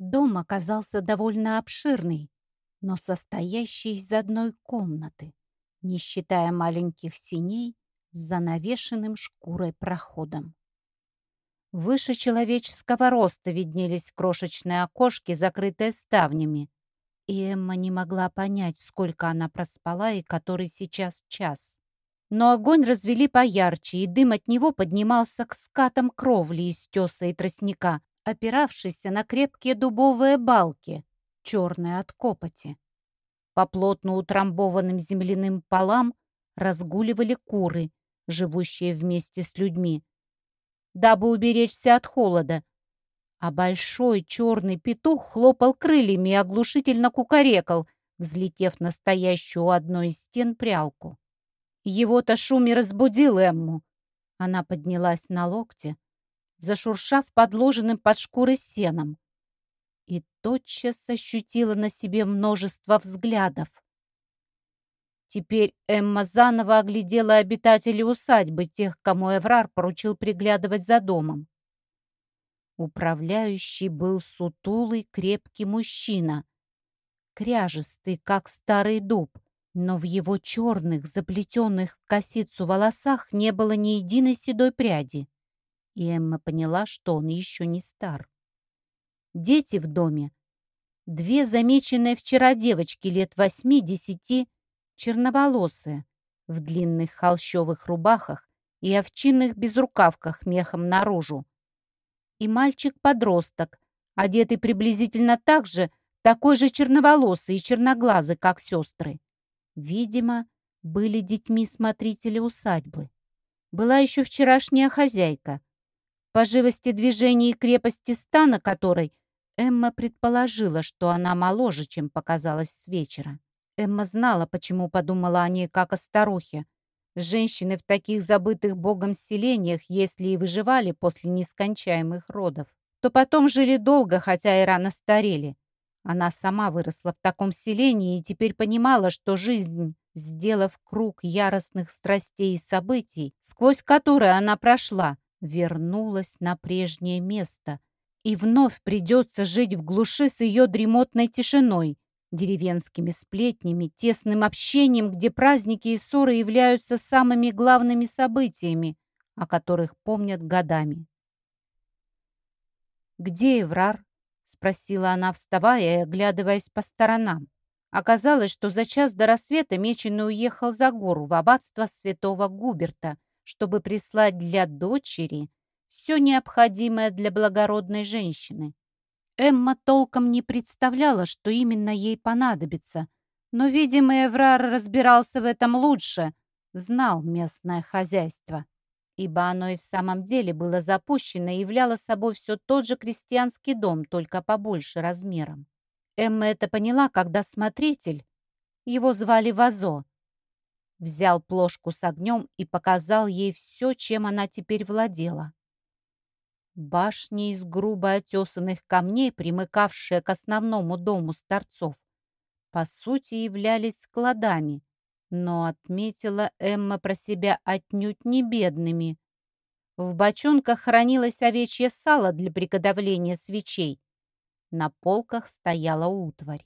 Дом оказался довольно обширный, но состоящий из одной комнаты, не считая маленьких синей с занавешенным шкурой проходом. Выше человеческого роста виднелись крошечные окошки, закрытые ставнями, и Эмма не могла понять, сколько она проспала и который сейчас час. Но огонь развели поярче, и дым от него поднимался к скатам кровли из теса и тростника, опиравшийся на крепкие дубовые балки, черные от копоти. По плотно утрамбованным земляным полам разгуливали куры, живущие вместе с людьми, дабы уберечься от холода, а большой черный петух хлопал крыльями и оглушительно кукарекал, взлетев на стоящую у одной из стен прялку. Его-то шум разбудил Эмму. Она поднялась на локте, зашуршав подложенным под шкурой сеном, и тотчас ощутила на себе множество взглядов. Теперь Эмма заново оглядела обитателей усадьбы, тех, кому Эврар поручил приглядывать за домом. Управляющий был сутулый, крепкий мужчина, кряжестый, как старый дуб, но в его черных, заплетенных в косицу волосах не было ни единой седой пряди. И Эмма поняла, что он еще не стар. Дети в доме. Две замеченные вчера девочки лет восьми-десяти черноволосые, в длинных холщовых рубахах и овчинных безрукавках мехом наружу. И мальчик-подросток, одетый приблизительно так же, такой же черноволосый и черноглазый, как сестры. Видимо, были детьми смотрителя усадьбы. Была еще вчерашняя хозяйка. По живости движений и крепости стана которой Эмма предположила, что она моложе, чем показалось с вечера. Эмма знала, почему подумала о ней как о старухе. Женщины в таких забытых богом селениях, если и выживали после нескончаемых родов, то потом жили долго, хотя и рано старели. Она сама выросла в таком селении и теперь понимала, что жизнь, сделав круг яростных страстей и событий, сквозь которые она прошла, вернулась на прежнее место, и вновь придется жить в глуши с ее дремотной тишиной, деревенскими сплетнями, тесным общением, где праздники и ссоры являются самыми главными событиями, о которых помнят годами. «Где Эврар?» — спросила она, вставая и оглядываясь по сторонам. Оказалось, что за час до рассвета Меченый уехал за гору в аббатство святого Губерта, чтобы прислать для дочери все необходимое для благородной женщины. Эмма толком не представляла, что именно ей понадобится, но, видимо, Эврар разбирался в этом лучше, знал местное хозяйство, ибо оно и в самом деле было запущено и являло собой все тот же крестьянский дом, только побольше размером. Эмма это поняла, когда смотритель, его звали Вазо, взял плошку с огнем и показал ей все, чем она теперь владела. Башни из грубо отесанных камней, примыкавшие к основному дому старцов, по сути являлись складами, но отметила Эмма про себя отнюдь не бедными. В бочонках хранилось овечье сало для приготовления свечей. На полках стояла утварь.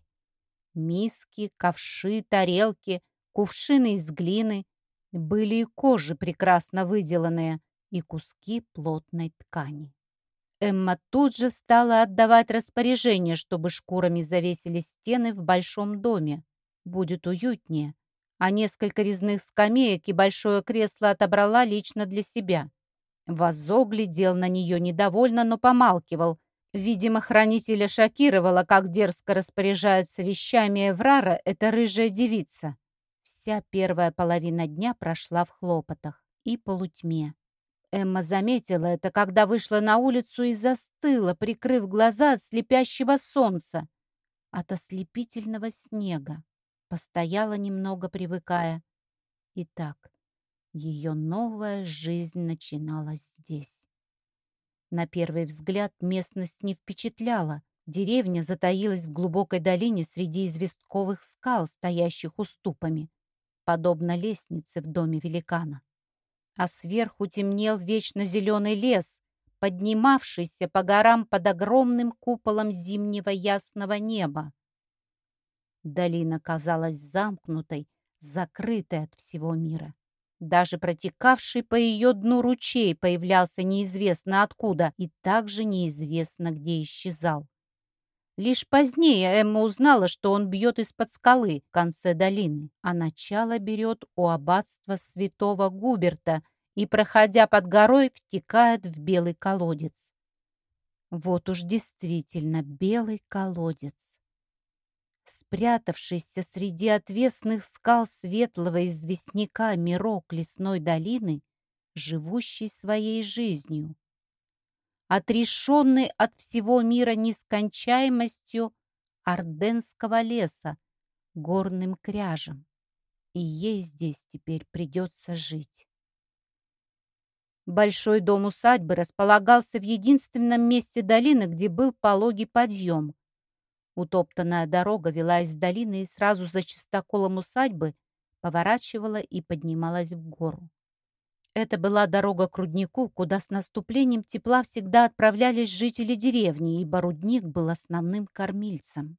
Миски, ковши, тарелки, кувшины из глины. Были и кожи прекрасно выделанные, и куски плотной ткани. Эмма тут же стала отдавать распоряжение, чтобы шкурами завесили стены в большом доме. Будет уютнее. А несколько резных скамеек и большое кресло отобрала лично для себя. Вазо глядел на нее недовольно, но помалкивал. Видимо, хранителя шокировало, как дерзко распоряжается вещами Эврара эта рыжая девица. Вся первая половина дня прошла в хлопотах и полутьме. Эмма заметила это, когда вышла на улицу и застыла, прикрыв глаза от слепящего солнца, от ослепительного снега. Постояла немного, привыкая. Итак, ее новая жизнь начиналась здесь. На первый взгляд местность не впечатляла. Деревня затаилась в глубокой долине среди известковых скал, стоящих уступами, подобно лестнице в доме великана а сверху темнел вечно зеленый лес, поднимавшийся по горам под огромным куполом зимнего ясного неба. Долина казалась замкнутой, закрытой от всего мира. Даже протекавший по ее дну ручей появлялся неизвестно откуда и также неизвестно где исчезал. Лишь позднее Эмма узнала, что он бьет из-под скалы в конце долины, а начало берет у аббатства святого Губерта и, проходя под горой, втекает в белый колодец. Вот уж действительно белый колодец. Спрятавшийся среди отвесных скал светлого известняка мирок лесной долины, живущий своей жизнью отрешенный от всего мира нескончаемостью Орденского леса, горным кряжем. И ей здесь теперь придется жить. Большой дом усадьбы располагался в единственном месте долины, где был пологий подъем. Утоптанная дорога вела из долины и сразу за чистоколом усадьбы поворачивала и поднималась в гору. Это была дорога к руднику, куда с наступлением тепла всегда отправлялись жители деревни, ибо рудник был основным кормильцем.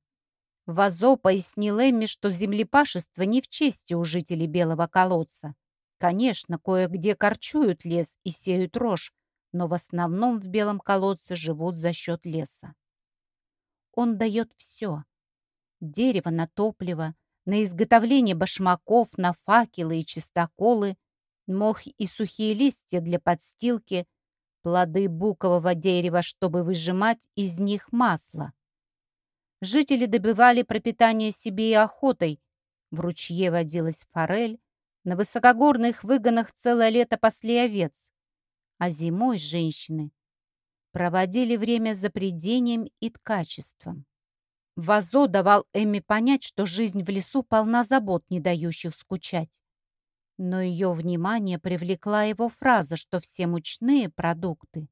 Вазо пояснил Эмми, что землепашество не в чести у жителей Белого колодца. Конечно, кое-где корчуют лес и сеют рожь, но в основном в Белом колодце живут за счет леса. Он дает все. Дерево на топливо, на изготовление башмаков, на факелы и чистоколы, мох и сухие листья для подстилки, плоды букового дерева, чтобы выжимать из них масло. Жители добывали пропитание себе и охотой. В ручье водилась форель, на высокогорных выгонах целое лето пасли овец. А зимой женщины проводили время за придением и ткачеством. Вазо давал Эмми понять, что жизнь в лесу полна забот, не дающих скучать. Но ее внимание привлекла его фраза, что все мучные продукты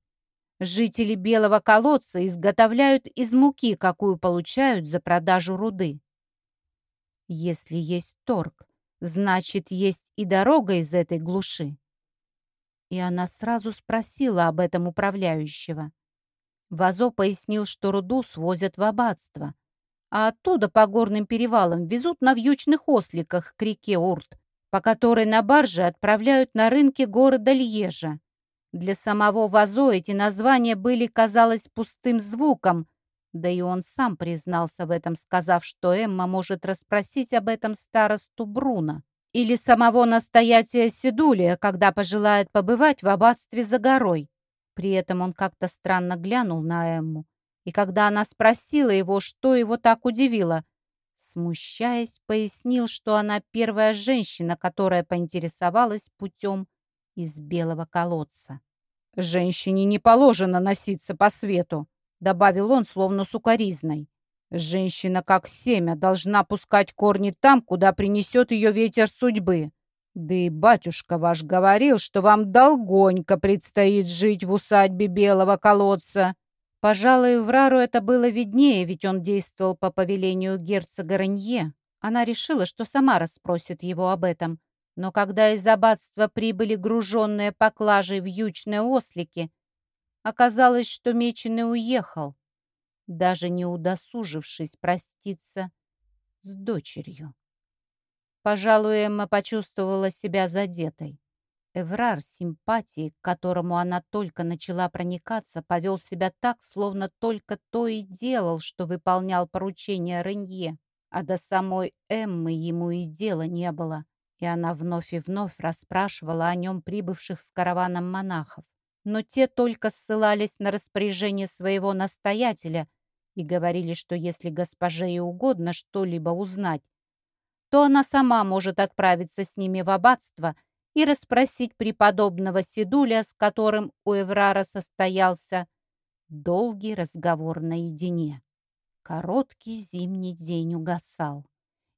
жители Белого колодца изготовляют из муки, какую получают за продажу руды. Если есть торг, значит, есть и дорога из этой глуши. И она сразу спросила об этом управляющего. Вазо пояснил, что руду свозят в аббатство, а оттуда по горным перевалам везут на вьючных осликах к реке Урт, по которой на барже отправляют на рынки города Льежа. Для самого Вазо эти названия были, казалось, пустым звуком, да и он сам признался в этом, сказав, что Эмма может расспросить об этом старосту Бруно или самого настоятеля Седулия, когда пожелает побывать в аббатстве за горой. При этом он как-то странно глянул на Эмму, и когда она спросила его, что его так удивило, Смущаясь, пояснил, что она первая женщина, которая поинтересовалась путем из белого колодца. «Женщине не положено носиться по свету», — добавил он, словно сукоризной. «Женщина, как семя, должна пускать корни там, куда принесет ее ветер судьбы. Да и батюшка ваш говорил, что вам долгонько предстоит жить в усадьбе белого колодца». Пожалуй, Врару это было виднее, ведь он действовал по повелению герцога Ранье. Она решила, что сама расспросит его об этом. Но когда из аббатства прибыли груженные поклажей вьючные ослики, оказалось, что Меченый уехал, даже не удосужившись проститься с дочерью. Пожалуй, Эмма почувствовала себя задетой. Эврар с симпатией, к которому она только начала проникаться, повел себя так, словно только то и делал, что выполнял поручения Ренье, а до самой Эммы ему и дела не было, и она вновь и вновь расспрашивала о нем прибывших с караваном монахов. Но те только ссылались на распоряжение своего настоятеля и говорили, что если госпоже и угодно что-либо узнать, то она сама может отправиться с ними в аббатство – и расспросить преподобного Сидуля, с которым у Эврара состоялся долгий разговор наедине. Короткий зимний день угасал.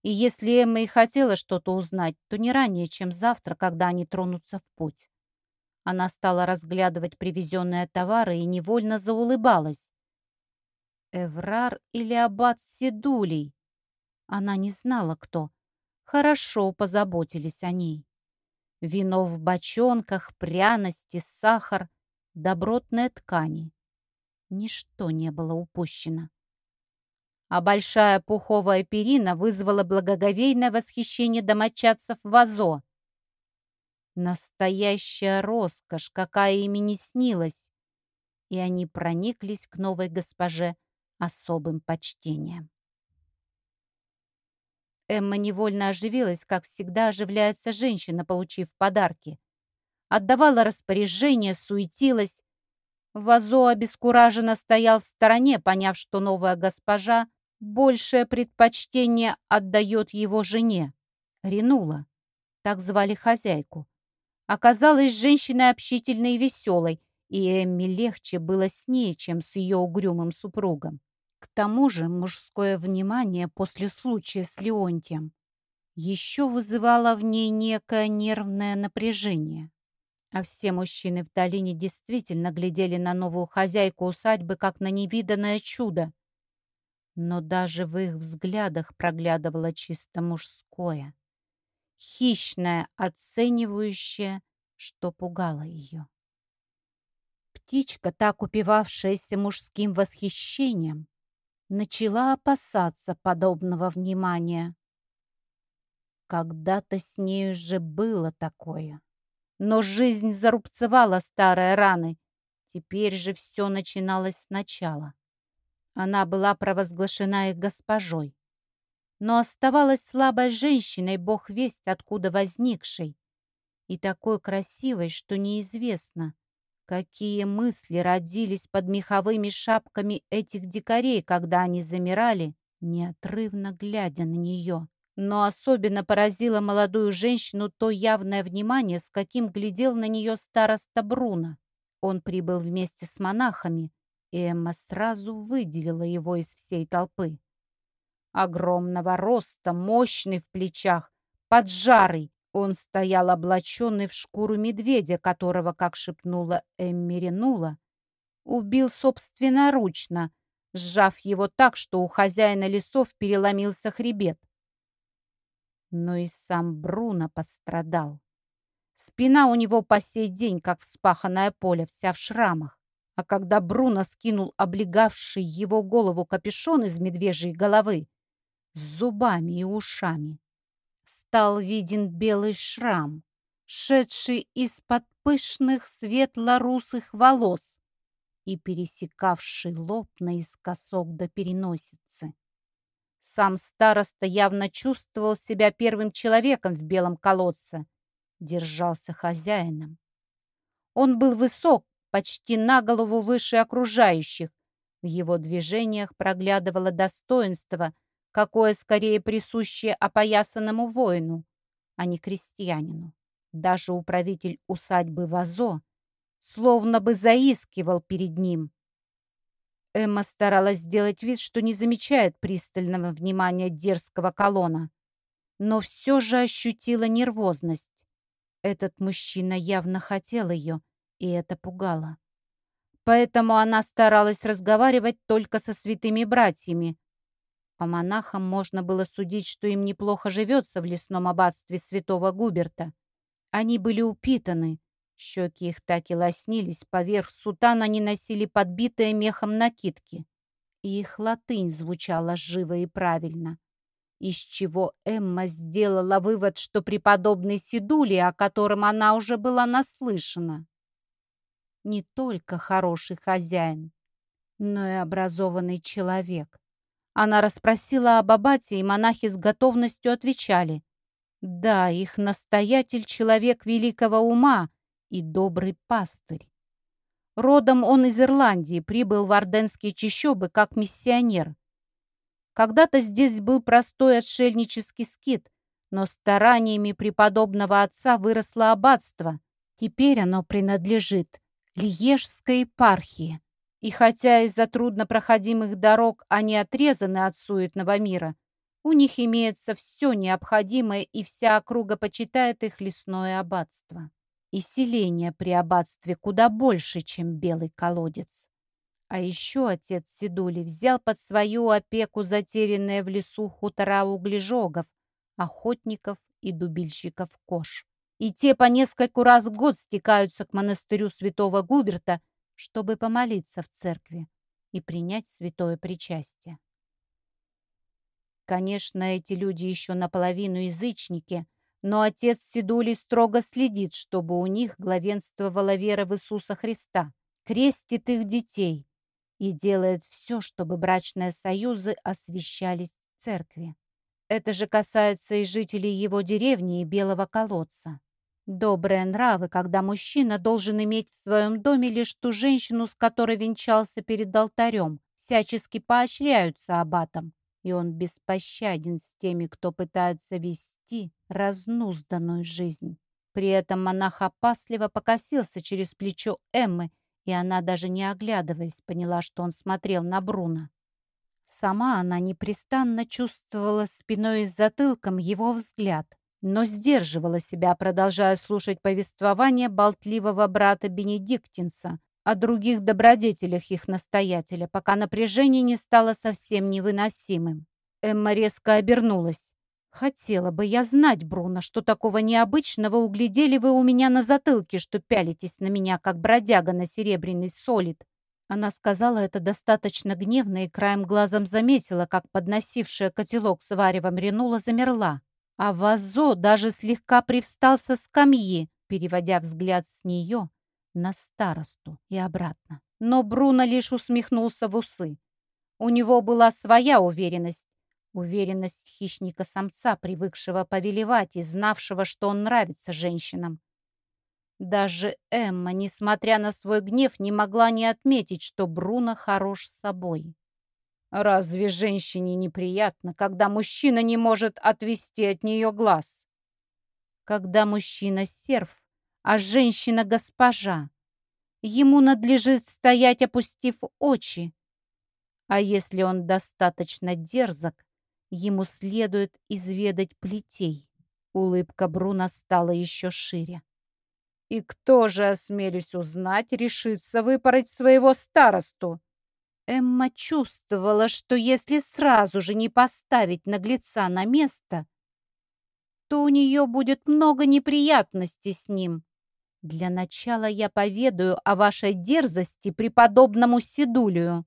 И если Эмма и хотела что-то узнать, то не ранее, чем завтра, когда они тронутся в путь. Она стала разглядывать привезенные товары и невольно заулыбалась. Эврар или аббат Сидулей? Она не знала, кто. Хорошо позаботились о ней. Вино в бочонках, пряности, сахар. добротные ткани. Ничто не было упущено. А большая пуховая перина вызвала благоговейное восхищение домочадцев Вазо. Настоящая роскошь, какая ими не снилась. И они прониклись к новой госпоже особым почтением. Эмма невольно оживилась, как всегда оживляется женщина, получив подарки. Отдавала распоряжение, суетилась. Вазо обескураженно стоял в стороне, поняв, что новая госпожа большее предпочтение отдает его жене. Ренула, так звали хозяйку. Оказалась женщиной общительной и веселой, и Эмми легче было с ней, чем с ее угрюмым супругом. К тому же мужское внимание после случая с Леонтием еще вызывало в ней некое нервное напряжение. А все мужчины в долине действительно глядели на новую хозяйку усадьбы как на невиданное чудо. Но даже в их взглядах проглядывало чисто мужское, хищное, оценивающее, что пугало ее. Птичка, так упивавшаяся мужским восхищением, начала опасаться подобного внимания. Когда-то с ней уже было такое. Но жизнь зарубцевала старые раны. Теперь же все начиналось сначала. Она была провозглашена их госпожой. Но оставалась слабой женщиной, бог весть откуда возникшей. И такой красивой, что неизвестно, Какие мысли родились под меховыми шапками этих дикарей, когда они замирали, неотрывно глядя на нее. Но особенно поразило молодую женщину то явное внимание, с каким глядел на нее староста Бруно. Он прибыл вместе с монахами, и Эмма сразу выделила его из всей толпы. Огромного роста, мощный в плечах, поджарый, он стоял облаченный в шкуру медведя, которого, как шепнула Эмми Ренула, убил собственноручно, сжав его так, что у хозяина лесов переломился хребет. Но и сам Бруно пострадал. Спина у него по сей день, как вспаханное поле, вся в шрамах. А когда Бруно скинул облегавший его голову капюшон из медвежьей головы с зубами и ушами, стал виден белый шрам, шедший из-под пышных светло-русых волос и пересекавший лоб наискосок до переносицы. Сам староста явно чувствовал себя первым человеком в белом колодце, держался хозяином. Он был высок, почти на голову выше окружающих. В его движениях проглядывало достоинство – какое скорее присуще опоясанному воину, а не крестьянину. Даже управитель усадьбы Вазо словно бы заискивал перед ним. Эмма старалась сделать вид, что не замечает пристального внимания дерзкого колонна, но все же ощутила нервозность. Этот мужчина явно хотел ее, и это пугало. Поэтому она старалась разговаривать только со святыми братьями, по монахам можно было судить, что им неплохо живется в лесном аббатстве святого Губерта. Они были упитаны, щеки их так и лоснились, поверх сутан они носили подбитые мехом накидки. И их латынь звучала живо и правильно. Из чего Эмма сделала вывод, что преподобный Сидули, о котором она уже была наслышана, не только хороший хозяин, но и образованный человек. Она расспросила об аббате, и монахи с готовностью отвечали. Да, их настоятель — человек великого ума и добрый пастырь. Родом он из Ирландии, прибыл в Орденские чащобы как миссионер. Когда-то здесь был простой отшельнический скит, но стараниями преподобного отца выросло аббатство. Теперь оно принадлежит Лиежской епархии. И хотя из-за труднопроходимых дорог они отрезаны от суетного мира, у них имеется все необходимое, и вся округа почитает их лесное аббатство. И селение при аббатстве куда больше, чем белый колодец. А еще отец Сидули взял под свою опеку затерянные в лесу хутора углежогов, охотников и дубильщиков кож. и те по нескольку раз в год стекаются к монастырю святого Губерта, чтобы помолиться в церкви и принять святое причастие. Конечно, эти люди еще наполовину язычники, но отец Сидули строго следит, чтобы у них главенствовала вера в Иисуса Христа, крестит их детей и делает все, чтобы брачные союзы освящались в церкви. Это же касается и жителей его деревни и Белого колодца. Добрые нравы, когда мужчина должен иметь в своем доме лишь ту женщину, с которой венчался перед алтарем, всячески поощряются аббатом, и он беспощаден с теми, кто пытается вести разнузданную жизнь. При этом монах опасливо покосился через плечо Эммы, и она, даже не оглядываясь, поняла, что он смотрел на Бруно. Сама она непрестанно чувствовала спиной и затылком его взгляд, но сдерживала себя, продолжая слушать повествование болтливого брата Бенедиктинса о других добродетелях их настоятеля, пока напряжение не стало совсем невыносимым. Эмма резко обернулась. «Хотела бы я знать, Бруно, что такого необычного углядели вы у меня на затылке, что пялитесь на меня, как бродяга на серебряный солид». Она сказала это достаточно гневно и краем глазом заметила, как подносившая котелок с варевом Ренула замерла. А Вазо даже слегка привстал со скамьи, переводя взгляд с нее на старосту и обратно. Но Бруно лишь усмехнулся в усы. У него была своя уверенность. Уверенность хищника-самца, привыкшего повелевать и знавшего, что он нравится женщинам. Даже Эмма, несмотря на свой гнев, не могла не отметить, что Бруно хорош собой. Разве женщине неприятно, когда мужчина не может отвести от нее глаз? Когда мужчина серф, а женщина госпожа, ему надлежит стоять, опустив очи. А если он достаточно дерзок, ему следует изведать плетей. Улыбка Бруна стала еще шире. «И кто же, осмелюсь узнать, решится выпороть своего старосту?» Эмма чувствовала, что если сразу же не поставить наглеца на место, то у нее будет много неприятностей с ним. Для начала я поведаю о вашей дерзости преподобному Сидулию.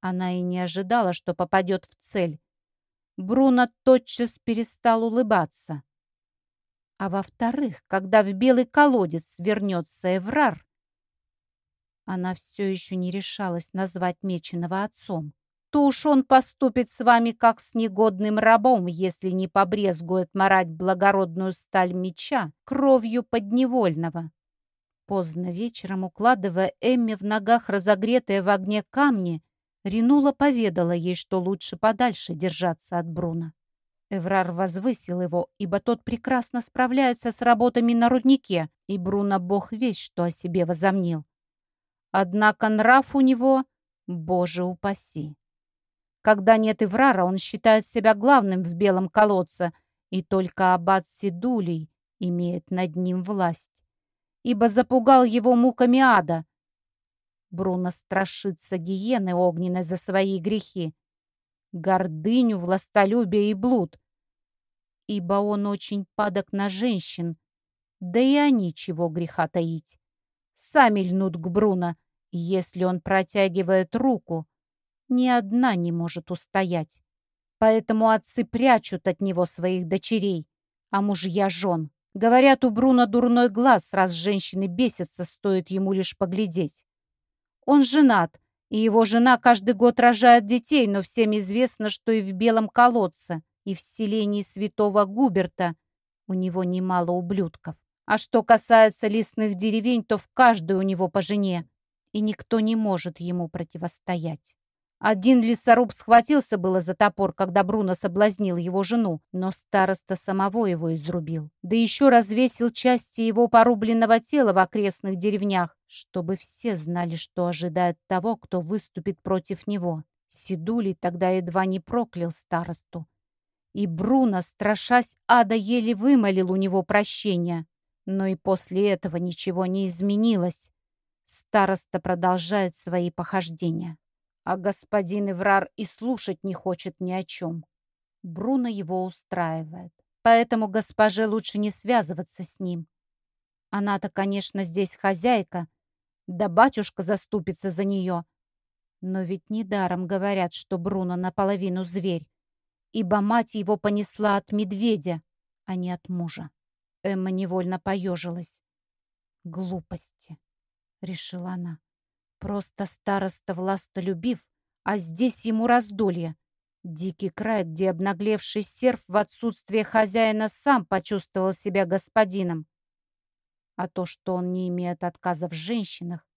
Она и не ожидала, что попадет в цель. Бруно тотчас перестал улыбаться. А во-вторых, когда в белый колодец вернется Эврар, она все еще не решалась назвать Меченого отцом. То уж он поступит с вами как с негодным рабом, если не побрезгует марать благородную сталь меча кровью подневольного. Поздно вечером, укладывая Эмми в ногах разогретые в огне камни, Ринула поведала ей, что лучше подальше держаться от Бруна. Эврар возвысил его, ибо тот прекрасно справляется с работами на руднике, и Бруно бог весь, что о себе возомнил. Однако нрав у него, боже упаси. Когда нет Иврара, он считает себя главным в белом колодце, и только аббат Сидулей имеет над ним власть, ибо запугал его муками ада. Бруно страшится гиены огненной за свои грехи, гордыню, властолюбие и блуд, ибо он очень падок на женщин, да и они чего греха таить. Сами льнут к Бруно, если он протягивает руку, ни одна не может устоять. Поэтому отцы прячут от него своих дочерей, а мужья жен. Говорят, у Бруно дурной глаз, раз женщины бесятся, стоит ему лишь поглядеть. Он женат, и его жена каждый год рожает детей, но всем известно, что и в Белом колодце, и в селении святого Губерта у него немало ублюдков. А что касается лесных деревень, то в каждой у него по жене и никто не может ему противостоять. Один лесоруб схватился было за топор, когда Бруно соблазнил его жену, но староста самого его изрубил. Да еще развесил части его порубленного тела в окрестных деревнях, чтобы все знали, что ожидает того, кто выступит против него. Сидулий тогда едва не проклял старосту. И Бруно, страшась ада, еле вымолил у него прощения. Но и после этого ничего не изменилось. Староста продолжает свои похождения. А господин Иврар и слушать не хочет ни о чем. Бруно его устраивает. Поэтому госпоже лучше не связываться с ним. Она-то, конечно, здесь хозяйка, да батюшка заступится за нее. Но ведь недаром говорят, что Бруно наполовину зверь, ибо мать его понесла от медведя, а не от мужа. Эмма невольно поежилась. «Глупости», — решила она. «Просто староста властолюбив, а здесь ему раздолье. Дикий край, где обнаглевший серф в отсутствие хозяина сам почувствовал себя господином. А то, что он не имеет отказа в женщинах,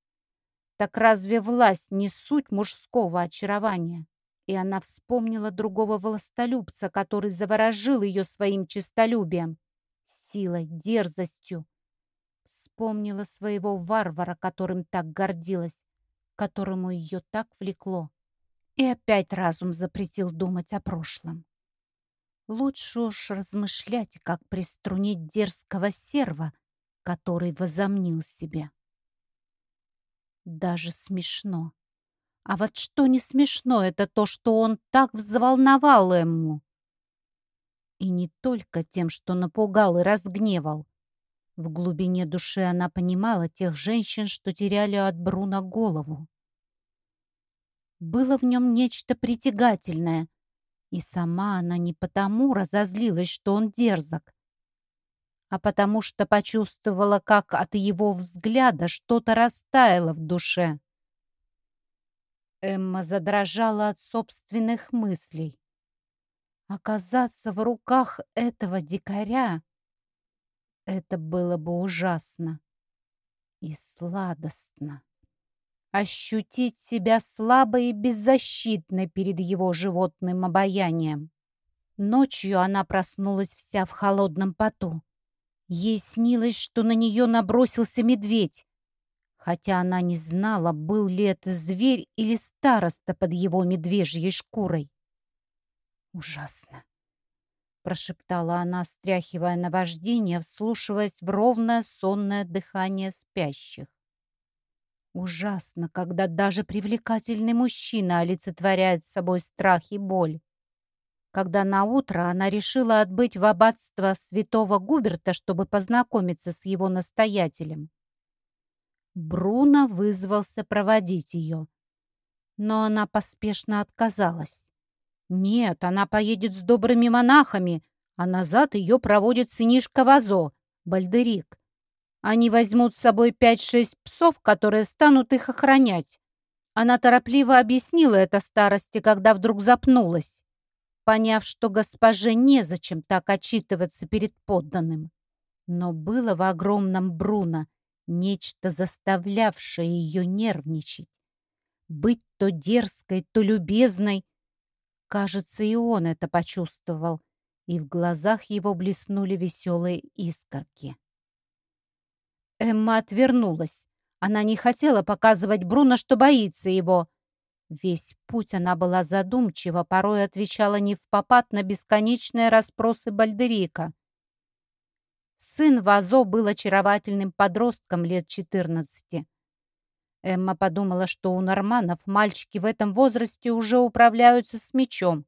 так разве власть не суть мужского очарования? И она вспомнила другого властолюбца, который заворожил ее своим честолюбием силой, дерзостью. Вспомнила своего варвара, которым так гордилась, которому ее так влекло. И опять разум запретил думать о прошлом. Лучше уж размышлять, как приструнить дерзкого серва, который возомнил себя. Даже смешно. А вот что не смешно, это то, что он так взволновал ему. И не только тем, что напугал и разгневал. В глубине души она понимала тех женщин, что теряли от Бруна голову. Было в нем нечто притягательное, и сама она не потому разозлилась, что он дерзок, а потому что почувствовала, как от его взгляда что-то растаяло в душе. Эмма задрожала от собственных мыслей. Оказаться в руках этого дикаря — это было бы ужасно и сладостно. Ощутить себя слабой и беззащитной перед его животным обаянием. Ночью она проснулась вся в холодном поту. Ей снилось, что на нее набросился медведь, хотя она не знала, был ли это зверь или староста под его медвежьей шкурой. «Ужасно!» — прошептала она, стряхивая наваждение, вслушиваясь в ровное сонное дыхание спящих. Ужасно, когда даже привлекательный мужчина олицетворяет собой страх и боль. Когда наутро она решила отбыть в аббатство святого Губерта, чтобы познакомиться с его настоятелем. Бруно вызвался проводить ее, но она поспешно отказалась. Нет, она поедет с добрыми монахами, а назад ее проводит сынишка Вазо, Бальдерик. Они возьмут с собой пять-шесть псов, которые станут их охранять. Она торопливо объяснила это старости, когда вдруг запнулась, поняв, что госпоже незачем так отчитываться перед подданным. Но было в огромном Бруно нечто, заставлявшее ее нервничать. Быть то дерзкой, то любезной — Кажется, и он это почувствовал, и в глазах его блеснули веселые искорки. Эмма отвернулась. Она не хотела показывать Бруно, что боится его. Весь путь она была задумчива, порой отвечала не в попад на бесконечные расспросы Бальдерика. Сын Вазо был очаровательным подростком лет четырнадцати. Эмма подумала, что у норманов мальчики в этом возрасте уже управляются с мечом,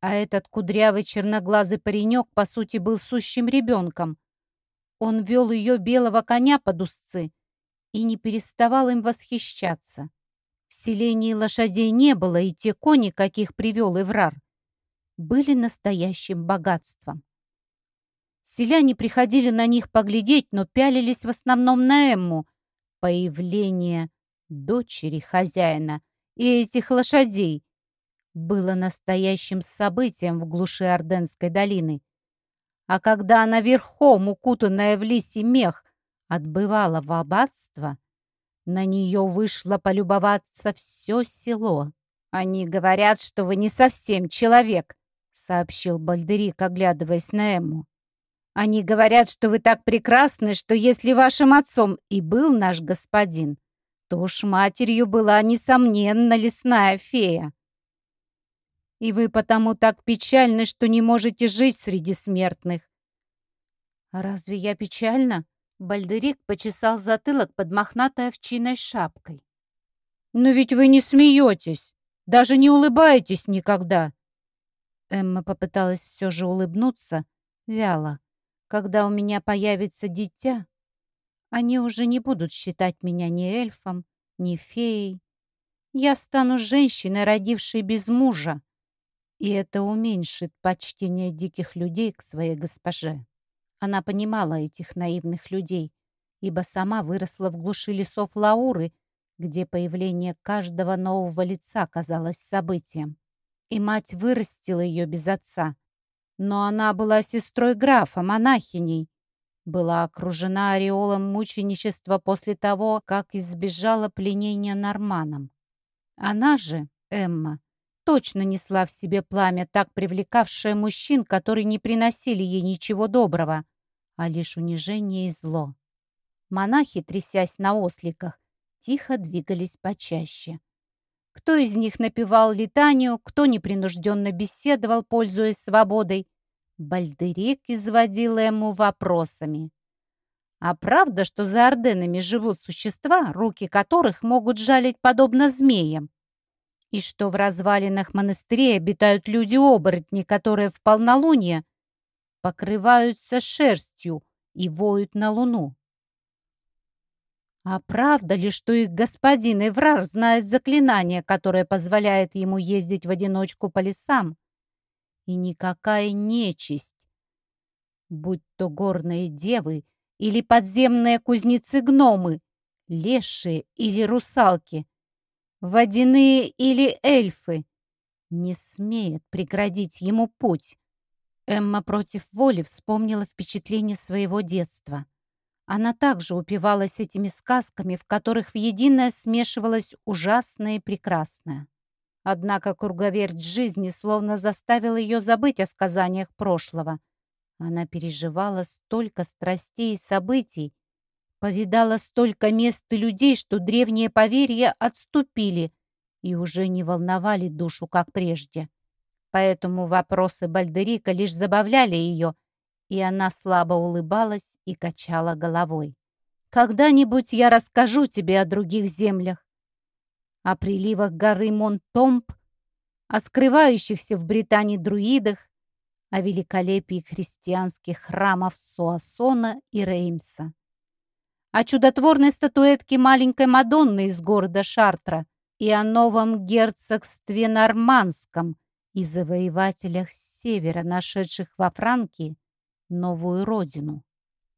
а этот кудрявый черноглазый паренек, по сути, был сущим ребенком. Он вел ее белого коня под узцы и не переставал им восхищаться. В селении лошадей не было, и те кони, каких привел Эврар, были настоящим богатством. Селяне приходили на них поглядеть, но пялились в основном на Эмму. Появление дочери хозяина и этих лошадей было настоящим событием в глуши Орденской долины. А когда она верхом, укутанная в лисий мех, отбывала в аббатство, на нее вышло полюбоваться все село. «Они говорят, что вы не совсем человек», — сообщил Бальдерик, оглядываясь на Эмму. «Они говорят, что вы так прекрасны, что если вашим отцом и был наш господин, то уж матерью была, несомненно, лесная фея. И вы потому так печальны, что не можете жить среди смертных. А разве я печальна? Бальдерик почесал затылок под мохнатой овчиной шапкой. «Но ведь вы не смеетесь, даже не улыбаетесь никогда!» Эмма попыталась все же улыбнуться, вяло. Когда у меня появится дитя, они уже не будут считать меня ни эльфом, ни феей. Я стану женщиной, родившей без мужа, и это уменьшит почтение диких людей к своей госпоже. Она понимала этих наивных людей, ибо сама выросла в глуши лесов Лауры, где появление каждого нового лица казалось событием. И мать вырастила ее без отца. Но она была сестрой графа, монахиней, была окружена ореолом мученичества после того, как избежала пленения норманом. Она же, Эмма, точно несла в себе пламя, так привлекавшее мужчин, которые не приносили ей ничего доброго, а лишь унижение и зло. Монахи, трясясь на осликах, тихо двигались почаще. Кто из них напевал летанию, кто непринужденно беседовал, пользуясь свободой. Бальдерик изводила ему вопросами. А правда, что за орденами живут существа, руки которых могут жалить подобно змеям? И что в развалинах монастырей обитают люди-оборотни, которые в полнолуние покрываются шерстью и воют на луну? А правда ли, что их господин Эврар знает заклинание, которое позволяет ему ездить в одиночку по лесам? И никакая нечисть, будь то горные девы или подземные кузнецы-гномы, лешие или русалки, водяные или эльфы, не смеет преградить ему путь. Эмма против воли вспомнила впечатление своего детства. Она также упивалась этими сказками, в которых в единое смешивалось ужасное и прекрасное. Однако круговерть жизни словно заставила ее забыть о сказаниях прошлого. Она переживала столько страстей и событий, повидала столько мест и людей, что древние поверья отступили и уже не волновали душу, как прежде. Поэтому вопросы Бальдерика лишь забавляли ее, и она слабо улыбалась и качала головой. «Когда-нибудь я расскажу тебе о других землях, о приливах горы Монтомп, о скрывающихся в Британии друидах, о великолепии христианских храмов Суассона и Реймса, о чудотворной статуэтке маленькой Мадонны из города Шартра и о новом герцогстве Нормандском и завоевателях севера, нашедших во Франкии новую родину.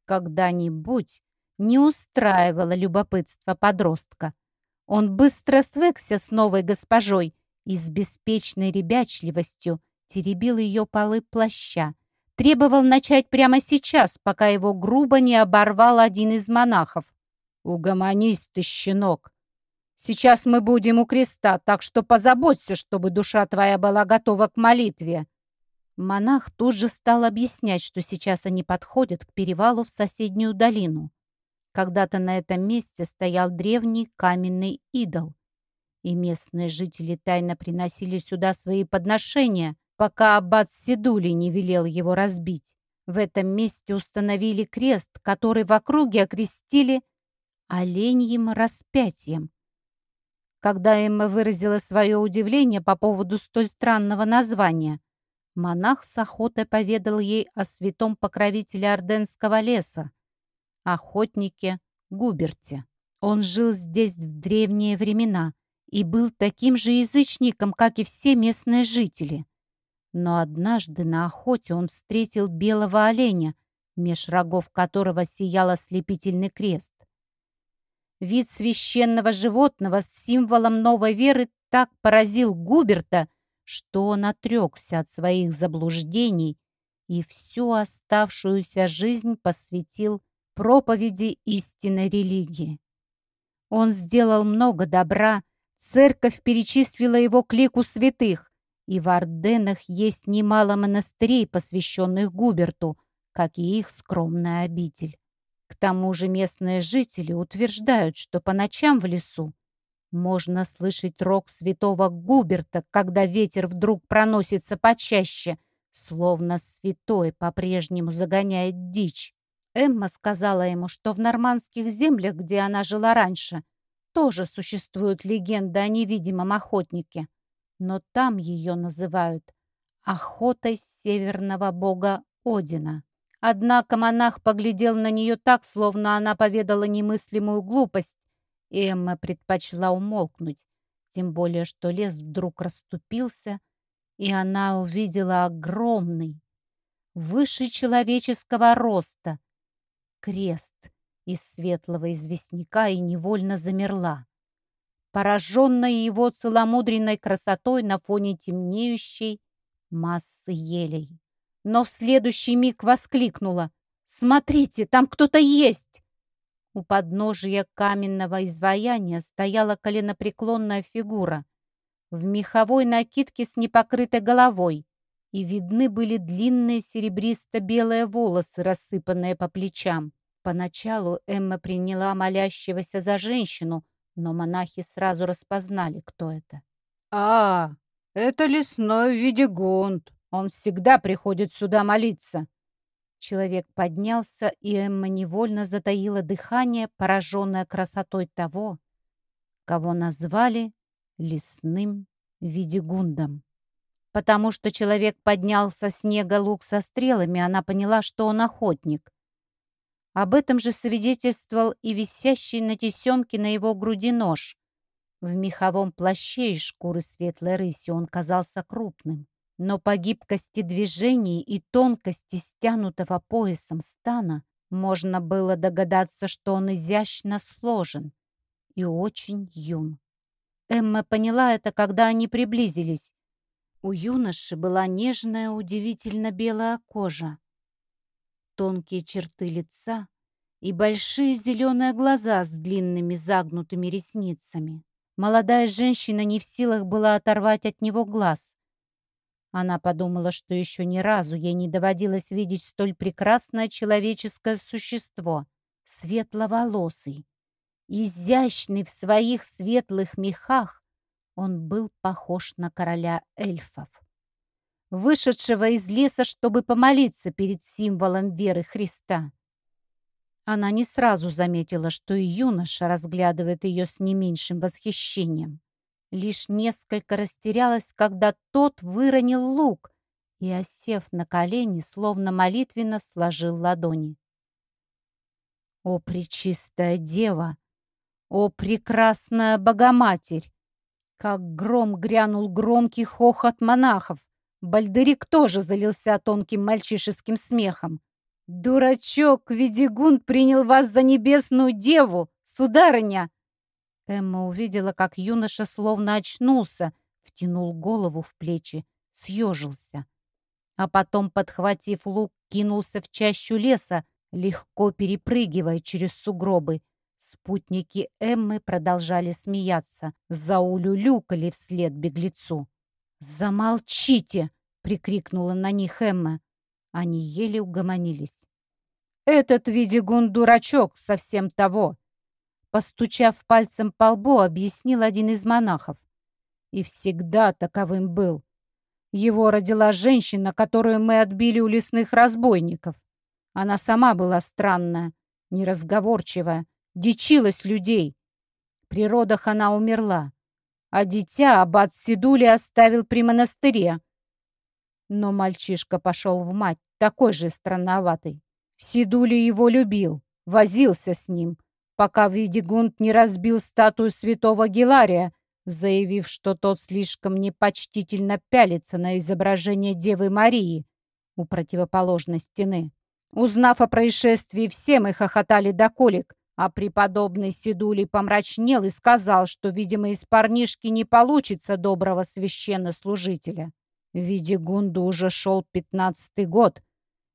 Когда-нибудь не устраивало любопытство подростка. Он быстро свыкся с новой госпожой и с беспечной ребячливостью теребил ее полы плаща. Требовал начать прямо сейчас, пока его грубо не оборвал один из монахов. «Угомонись ты, щенок! Сейчас мы будем у креста, так что позаботься, чтобы душа твоя была готова к молитве!» Монах тут же стал объяснять, что сейчас они подходят к перевалу в соседнюю долину. Когда-то на этом месте стоял древний каменный идол, и местные жители тайно приносили сюда свои подношения, пока аббат Седули не велел его разбить. В этом месте установили крест, который в округе окрестили оленьим распятием. Когда Эмма выразила свое удивление по поводу столь странного названия, Монах с охотой поведал ей о святом покровителе Орденского леса, охотнике Губерте. Он жил здесь в древние времена и был таким же язычником, как и все местные жители. Но однажды на охоте он встретил белого оленя, меж рогов которого сиял ослепительный крест. Вид священного животного с символом новой веры так поразил Губерта, что он отрекся от своих заблуждений и всю оставшуюся жизнь посвятил проповеди истинной религии. Он сделал много добра, церковь перечислила его к лику святых, и в Орденах есть немало монастырей, посвященных Губерту, как и их скромная обитель. К тому же местные жители утверждают, что по ночам в лесу можно слышать рок святого Губерта, когда ветер вдруг проносится почаще, словно святой по-прежнему загоняет дичь. Эмма сказала ему, что в нормандских землях, где она жила раньше, тоже существует легенда о невидимом охотнике, но там ее называют охотой северного бога Одина. Однако монах поглядел на нее так, словно она поведала немыслимую глупость, и Эмма предпочла умолкнуть, тем более что лес вдруг расступился, и она увидела огромный, выше человеческого роста, крест из светлого известняка и невольно замерла, пораженная его целомудренной красотой на фоне темнеющей массы елей. Но в следующий миг воскликнула «Смотрите, там кто-то есть!» У подножия каменного изваяния стояла коленопреклонная фигура в меховой накидке с непокрытой головой, и видны были длинные серебристо-белые волосы, рассыпанные по плечам. Поначалу Эмма приняла молящегося за женщину, но монахи сразу распознали, кто это. «А, это лесной Видигунд. Он всегда приходит сюда молиться». Человек поднялся, и Эмма невольно затаила дыхание, пораженное красотой того, кого назвали лесным Видигундом. Потому что человек поднял со снега лук со стрелами, она поняла, что он охотник. Об этом же свидетельствовал и висящий на тесемке на его груди нож. В меховом плаще из шкуры светлой рыси он казался крупным, но по гибкости движений и тонкости стянутого поясом стана можно было догадаться, что он изящно сложен и очень юн. Эмма поняла это, когда они приблизились. У юноши была нежная, удивительно белая кожа, тонкие черты лица и большие зеленые глаза с длинными загнутыми ресницами. Молодая женщина не в силах была оторвать от него глаз. Она подумала, что еще ни разу ей не доводилось видеть столь прекрасное человеческое существо, светловолосый, изящный в своих светлых мехах, он был похож на короля эльфов вышедшего из леса, чтобы помолиться перед символом веры Христа. Она не сразу заметила, что и юноша разглядывает ее с не меньшим восхищением. Лишь несколько растерялась, когда тот выронил лук и, осев на колени, словно молитвенно сложил ладони. «О, Пречистая Дева! О, прекрасная Богоматерь!» Как гром грянул громкий хохот монахов. Бальдерик тоже залился тонким мальчишеским смехом. «Дурачок, Ведигунд принял вас за небесную деву, сударыня!» Эмма увидела, как юноша словно очнулся, втянул голову в плечи, съежился. А потом, подхватив лук, кинулся в чащу леса, легко перепрыгивая через сугробы. Спутники Эммы продолжали смеяться, заулюлюкали вслед беглецу. «Замолчите!» — прикрикнула на них Эмма. Они еле угомонились. «Этот Видигун дурачок, совсем того!» Постучав пальцем по лбу, объяснил один из монахов. И всегда таковым был. Его родила женщина, которую мы отбили у лесных разбойников. Она сама была странная, неразговорчивая, дичилась людей. При родах она умерла а дитя аббат Сидули оставил при монастыре. Но мальчишка пошел в мать, такой же странноватый. Сидули его любил, возился с ним, пока Видигунд не разбил статую святого Гелария, заявив, что тот слишком непочтительно пялится на изображение Девы Марии у противоположной стены. Узнав о происшествии, все мы хохотали до колик, а преподобный Сидулий помрачнел и сказал, что, видимо, из парнишки не получится доброго священнослужителя. Видигунду уже шел пятнадцатый год,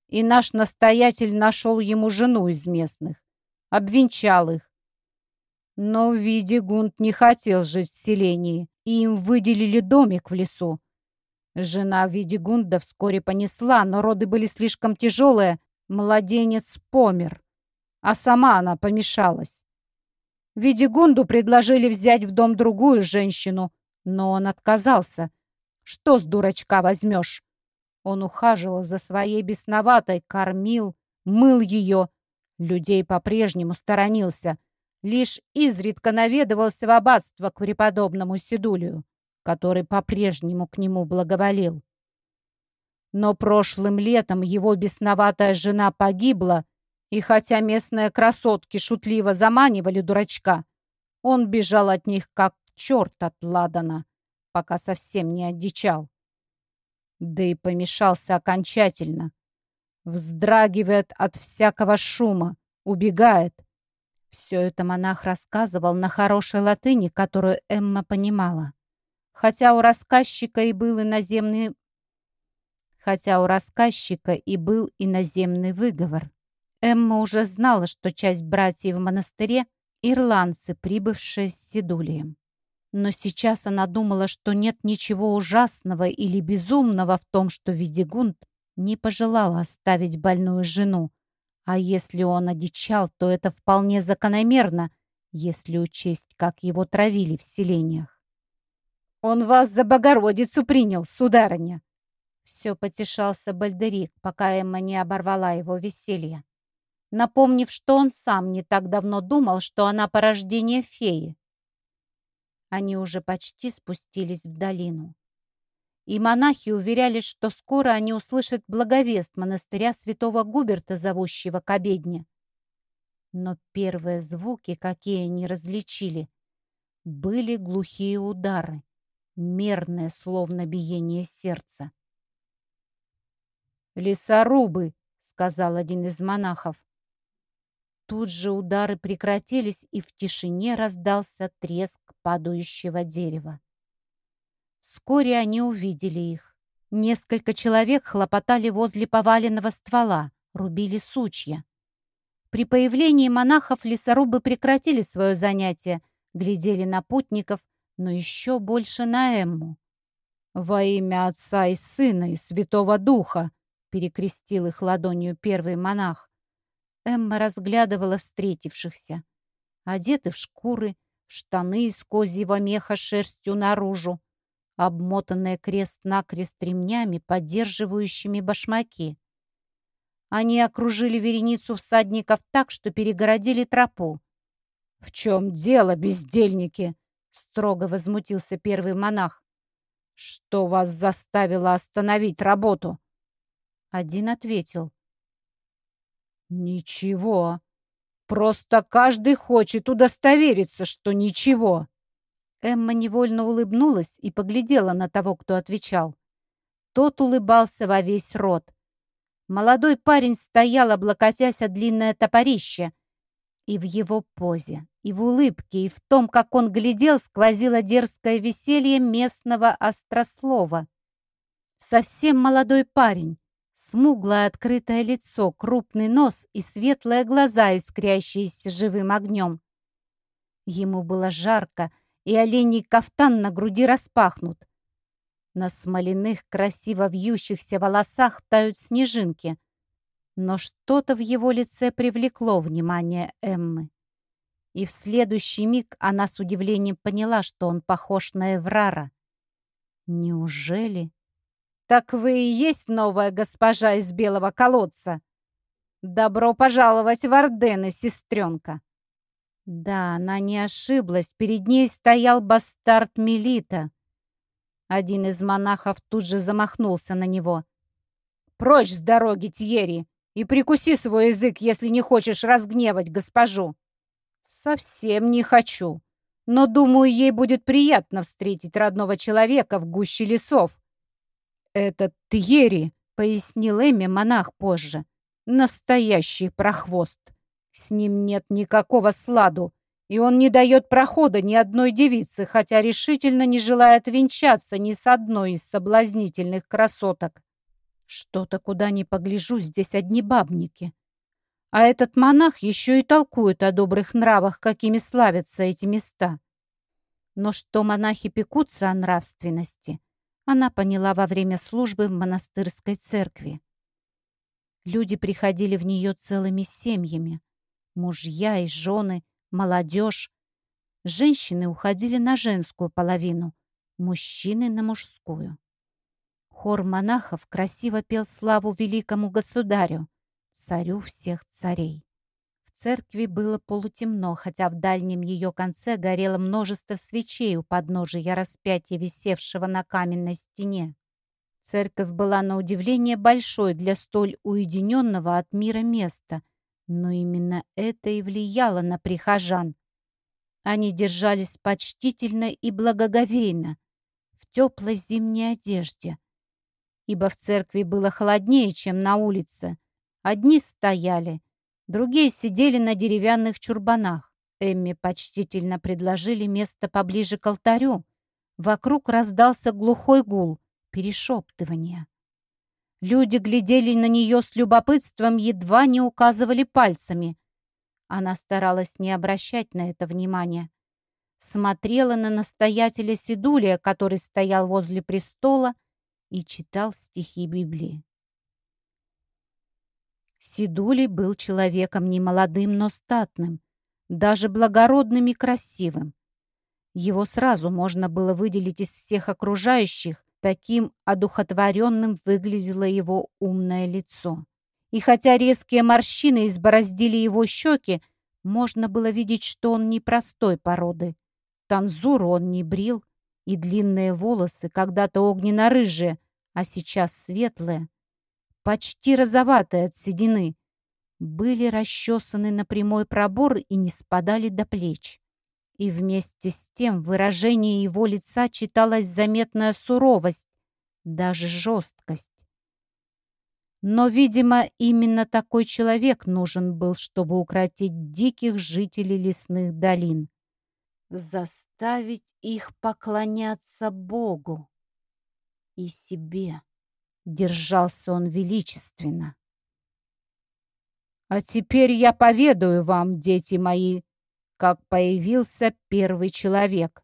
и наш настоятель нашел ему жену из местных, обвенчал их. Но Видигунд не хотел жить в селении, и им выделили домик в лесу. Жена Видигунда вскоре понесла, но роды были слишком тяжелые, младенец помер а сама она помешалась. Видигунду предложили взять в дом другую женщину, но он отказался. Что с дурачка возьмешь? Он ухаживал за своей бесноватой, кормил, мыл ее. Людей по-прежнему сторонился. Лишь изредка наведывался в аббатство к преподобному Сидулию, который по-прежнему к нему благоволил. Но прошлым летом его бесноватая жена погибла, и хотя местные красотки шутливо заманивали дурачка, он бежал от них как черт от Ладана, пока совсем не одичал. Да и помешался окончательно. Вздрагивает от всякого шума, убегает. Все это монах рассказывал на хорошей латыни, которую Эмма понимала. Хотя у рассказчика и был иноземный хотя у рассказчика и был иноземный выговор. Эмма уже знала, что часть братьев в монастыре — ирландцы, прибывшие с Сидулием. Но сейчас она думала, что нет ничего ужасного или безумного в том, что Видигунд не пожелал оставить больную жену. А если он одичал, то это вполне закономерно, если учесть, как его травили в селениях. «Он вас за Богородицу принял, сударыня!» Все потешался Бальдерик, пока Эмма не оборвала его веселье, напомнив, что он сам не так давно думал, что она порождение феи. Они уже почти спустились в долину. И монахи уверяли, что скоро они услышат благовест монастыря святого Губерта, зовущего к обедне. Но первые звуки, какие они различили, были глухие удары, мерные, словно биение сердца. «Лесорубы!» — сказал один из монахов. Тут же удары прекратились, и в тишине раздался треск падающего дерева. Вскоре они увидели их. Несколько человек хлопотали возле поваленного ствола, рубили сучья. При появлении монахов лесорубы прекратили свое занятие, глядели на путников, но еще больше на Эмму. «Во имя Отца и Сына и Святого Духа!» перекрестил их ладонью первый монах. Эмма разглядывала встретившихся. Одеты в шкуры, штаны из козьего меха шерстью наружу, обмотанные крест-накрест ремнями, поддерживающими башмаки. Они окружили вереницу всадников так, что перегородили тропу. «В чем дело, бездельники?» — строго возмутился первый монах. «Что вас заставило остановить работу?» Один ответил. «Ничего. Просто каждый хочет удостовериться, что ничего». Эмма невольно улыбнулась и поглядела на того, кто отвечал. Тот улыбался во весь рот. Молодой парень стоял, облокотясь о длинное топорище. И в его позе, и в улыбке, и в том, как он глядел, сквозило дерзкое веселье местного острослова. Совсем молодой парень, Смуглое открытое лицо, крупный нос и светлые глаза, искрящиеся живым огнем. Ему было жарко, и оленей кафтан на груди распахнут. На смоляных, красиво вьющихся волосах тают снежинки. Но что-то в его лице привлекло внимание Эммы. И в следующий миг она с удивлением поняла, что он похож на Эврара. Неужели... «Так вы и есть новая госпожа из белого колодца? Добро пожаловать в Ордены, сестренка!» Да, она не ошиблась, перед ней стоял бастард Мелита. Один из монахов тут же замахнулся на него. «Прочь с дороги, Тьери, и прикуси свой язык, если не хочешь разгневать госпожу!» «Совсем не хочу, но, думаю, ей будет приятно встретить родного человека в гуще лесов, «Это Тьери», — пояснил Эми монах позже. «Настоящий прохвост. С ним нет никакого сладу, и он не дает прохода ни одной девице, хотя решительно не желает венчаться ни с одной из соблазнительных красоток. Что-то, куда ни погляжу, здесь одни бабники. А этот монах еще и толкует о добрых нравах, какими славятся эти места. Но что монахи пекутся о нравственности — она поняла во время службы в монастырской церкви. Люди приходили в нее целыми семьями. Мужья и жены, молодежь. Женщины уходили на женскую половину, мужчины на мужскую. Хор монахов красиво пел славу великому государю, царю всех царей церкви было полутемно, хотя в дальнем ее конце горело множество свечей у подножия распятия, висевшего на каменной стене. Церковь была на удивление большой для столь уединенного от мира места, но именно это и влияло на прихожан. Они держались почтительно и благоговейно, в теплой зимней одежде, ибо в церкви было холоднее, чем на улице. Одни стояли, другие сидели на деревянных чурбанах. Эмме почтительно предложили место поближе к алтарю. Вокруг раздался глухой гул, перешептывание. Люди глядели на нее с любопытством, едва не указывали пальцами. Она старалась не обращать на это внимания. Смотрела на настоятеля Сидулия, который стоял возле престола и читал стихи Библии. Сидулий был человеком немолодым, но статным, даже благородным и красивым. Его сразу можно было выделить из всех окружающих, таким одухотворенным выглядело его умное лицо. И хотя резкие морщины избороздили его щеки, можно было видеть, что он непростой породы. Танзуру он не брил, и длинные волосы, когда-то огненно-рыжие, а сейчас светлые, почти розоватые от седины, были расчесаны на прямой пробор и не спадали до плеч. И вместе с тем в выражении его лица читалась заметная суровость, даже жесткость. Но, видимо, именно такой человек нужен был, чтобы укротить диких жителей лесных долин. Заставить их поклоняться Богу и себе. Держался он величественно. А теперь я поведаю вам, дети мои, как появился первый человек.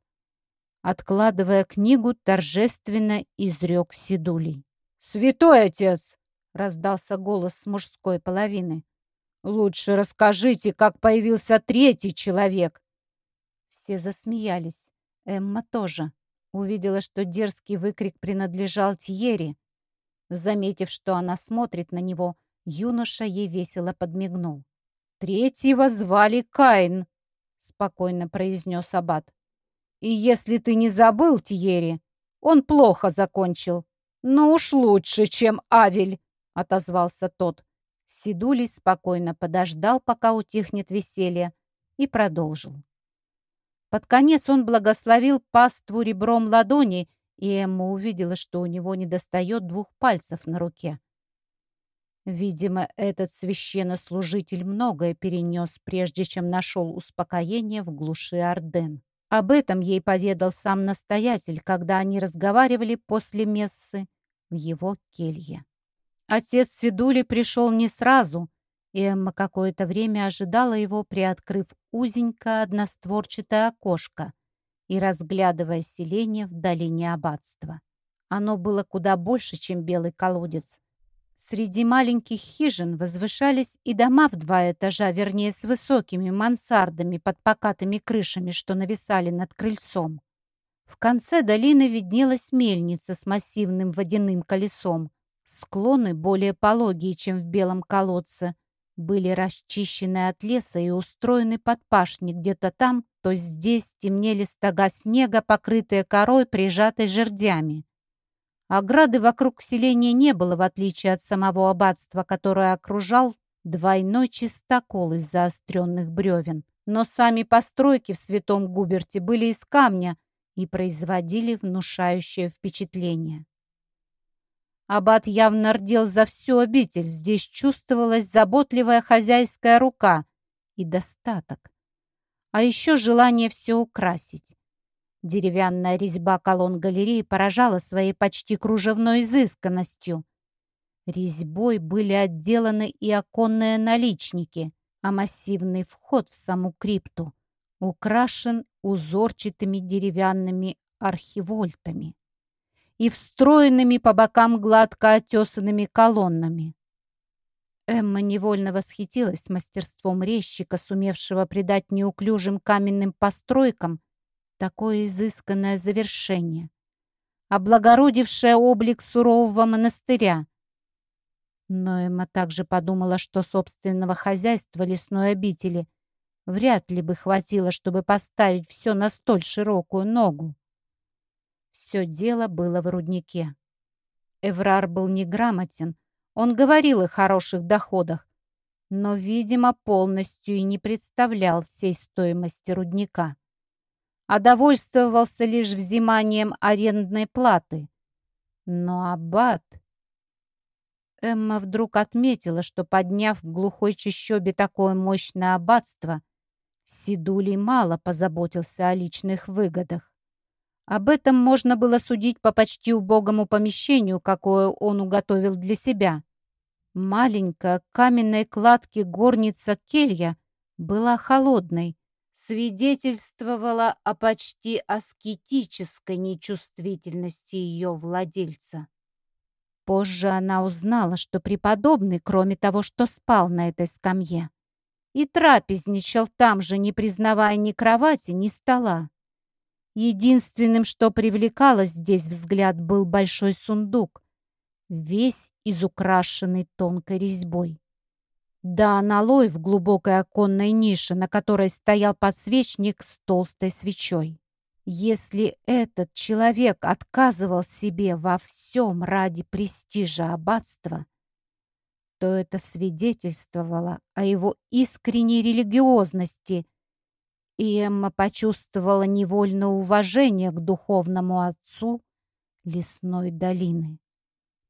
Откладывая книгу, торжественно изрек Сидулей. «Святой отец!» — раздался голос с мужской половины. «Лучше расскажите, как появился третий человек!» Все засмеялись. Эмма тоже. Увидела, что дерзкий выкрик принадлежал Тьере. Заметив, что она смотрит на него, Юноша ей весело подмигнул. «Третьего звали Каин», — спокойно произнес Аббат. «И если ты не забыл, Тьери, он плохо закончил. Но уж лучше, чем Авель», — отозвался тот. Сидулий спокойно подождал, пока утихнет веселье, и продолжил. Под конец он благословил паству ребром ладони, и Эмма увидела, что у него недостает двух пальцев на руке. Видимо, этот священнослужитель многое перенес, прежде чем нашел успокоение в глуши Орден. Об этом ей поведал сам настоятель, когда они разговаривали после мессы в его келье. Отец Сидули пришел не сразу, и Эмма какое-то время ожидала его, приоткрыв узенькое одностворчатое окошко и разглядывая селение в долине аббатства. Оно было куда больше, чем белый колодец. Среди маленьких хижин возвышались и дома в два этажа, вернее, с высокими мансардами под покатыми крышами, что нависали над крыльцом. В конце долины виднелась мельница с массивным водяным колесом. Склоны, более пологие, чем в белом колодце, были расчищены от леса и устроены под пашни где-то там, то здесь темнели стога снега, покрытые корой, прижатой жердями. Ограды вокруг селения не было, в отличие от самого аббатства, которое окружал двойной чистокол из заостренных бревен. Но сами постройки в Святом Губерте были из камня и производили внушающее впечатление. Аббат явно рдел за всю обитель. Здесь чувствовалась заботливая хозяйская рука и достаток. А еще желание все украсить. Деревянная резьба колонн галереи поражала своей почти кружевной изысканностью. Резьбой были отделаны и оконные наличники, а массивный вход в саму крипту украшен узорчатыми деревянными архивольтами и встроенными по бокам гладко отесанными колоннами. Эмма невольно восхитилась мастерством резчика, сумевшего придать неуклюжим каменным постройкам такое изысканное завершение, облагородившее облик сурового монастыря. Но Эмма также подумала, что собственного хозяйства лесной обители вряд ли бы хватило, чтобы поставить все на столь широкую ногу. Все дело было в руднике. Эврар был неграмотен, он говорил о хороших доходах, но, видимо, полностью и не представлял всей стоимости рудника, а довольствовался лишь взиманием арендной платы. Но аббат... Эмма вдруг отметила, что, подняв в глухой чащобе такое мощное аббатство, Сидулей мало позаботился о личных выгодах. Об этом можно было судить по почти убогому помещению, какое он уготовил для себя. Маленькая каменной кладки горница келья была холодной, свидетельствовала о почти аскетической нечувствительности ее владельца. Позже она узнала, что преподобный, кроме того, что спал на этой скамье, и трапезничал там же, не признавая ни кровати, ни стола. Единственным, что привлекало здесь взгляд, был большой сундук, весь изукрашенный тонкой резьбой. Да, аналой в глубокой оконной нише, на которой стоял подсвечник с толстой свечой. Если этот человек отказывал себе во всем ради престижа аббатства, то это свидетельствовало о его искренней религиозности и Эмма почувствовала невольное уважение к духовному отцу лесной долины.